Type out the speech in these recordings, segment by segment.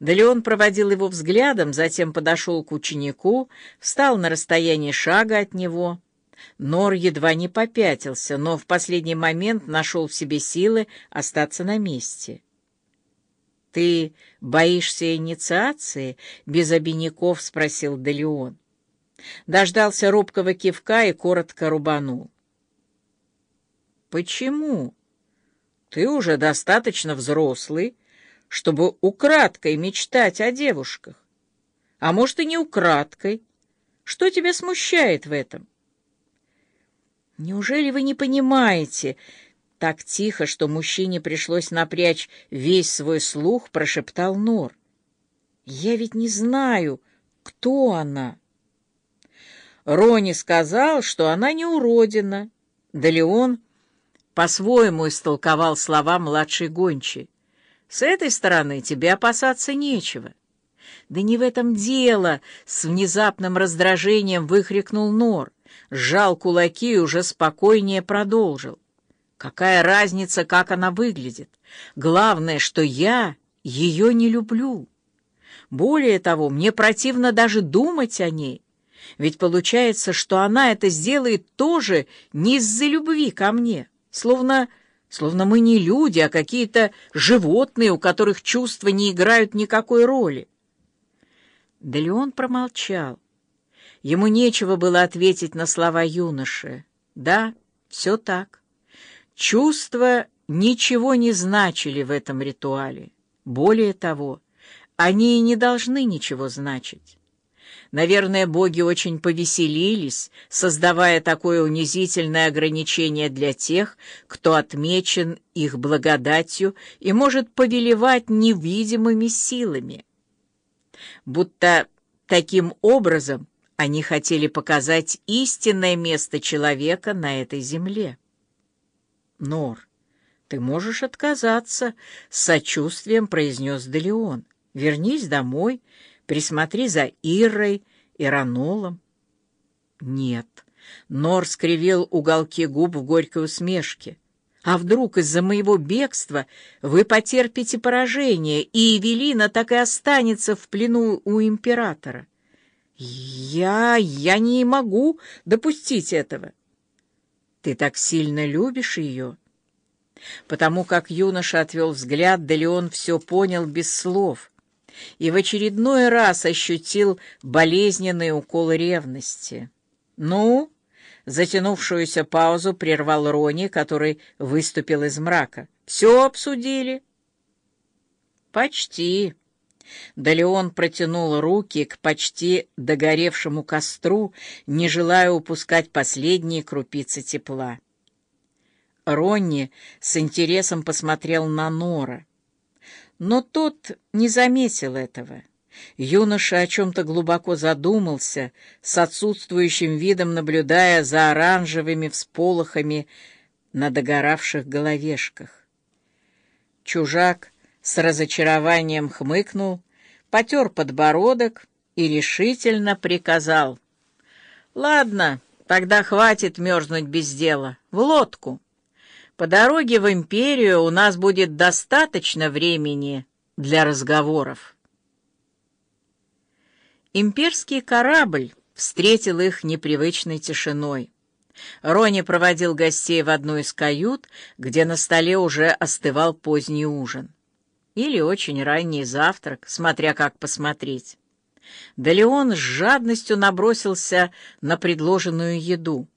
Да Леон проводил его взглядом, затем подошел к ученику, встал на расстоянии шага от него. Нор едва не попятился, но в последний момент нашел в себе силы остаться на месте. «Ты боишься инициации?» — без обиняков спросил Делеон. Дождался робкого кивка и коротко рубанул. «Почему? Ты уже достаточно взрослый, чтобы украдкой мечтать о девушках. А может, и не украдкой. Что тебя смущает в этом?» «Неужели вы не понимаете?» Так тихо, что мужчине пришлось напрячь весь свой слух, прошептал Нор. «Я ведь не знаю, кто она». Рони сказал, что она не уродина. Да Леон по-своему истолковал слова младшей гончей. «С этой стороны тебе опасаться нечего». «Да не в этом дело!» — с внезапным раздражением выкрикнул Нор, сжал кулаки и уже спокойнее продолжил. «Какая разница, как она выглядит? Главное, что я ее не люблю. Более того, мне противно даже думать о ней. Ведь получается, что она это сделает тоже не из-за любви ко мне, словно, словно мы не люди, а какие-то животные, у которых чувства не играют никакой роли. Да Леон промолчал. Ему нечего было ответить на слова юноши. Да, все так. Чувства ничего не значили в этом ритуале. Более того, они и не должны ничего значить. Наверное, боги очень повеселились, создавая такое унизительное ограничение для тех, кто отмечен их благодатью и может повелевать невидимыми силами. Будто таким образом они хотели показать истинное место человека на этой земле. Нор, ты можешь отказаться, — с сочувствием произнес Делеон. Вернись домой, Присмотри за Ирой и Ранолом. Нет. Нор скривил уголки губ в горькой усмешке. А вдруг из-за моего бегства вы потерпите поражение, и Эвелина так и останется в плену у императора? Я... я не могу допустить этого. Ты так сильно любишь ее? Потому как юноша отвел взгляд, да Леон все понял без слов — и в очередной раз ощутил болезненный укол ревности. «Ну?» — затянувшуюся паузу прервал Рони, который выступил из мрака. «Все обсудили?» «Почти». Да Леон протянул руки к почти догоревшему костру, не желая упускать последние крупицы тепла. Ронни с интересом посмотрел на Нора. Но тот не заметил этого. Юноша о чем-то глубоко задумался, с отсутствующим видом наблюдая за оранжевыми всполохами на догоравших головешках. Чужак с разочарованием хмыкнул, потер подбородок и решительно приказал. «Ладно, тогда хватит мерзнуть без дела. В лодку!» По дороге в империю у нас будет достаточно времени для разговоров. Имперский корабль встретил их непривычной тишиной. Рони проводил гостей в одну из кают, где на столе уже остывал поздний ужин. Или очень ранний завтрак, смотря как посмотреть. Да Леон с жадностью набросился на предложенную еду.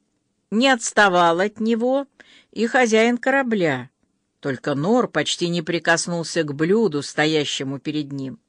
Не отставал от него и хозяин корабля. Только Нор почти не прикоснулся к блюду, стоящему перед ним.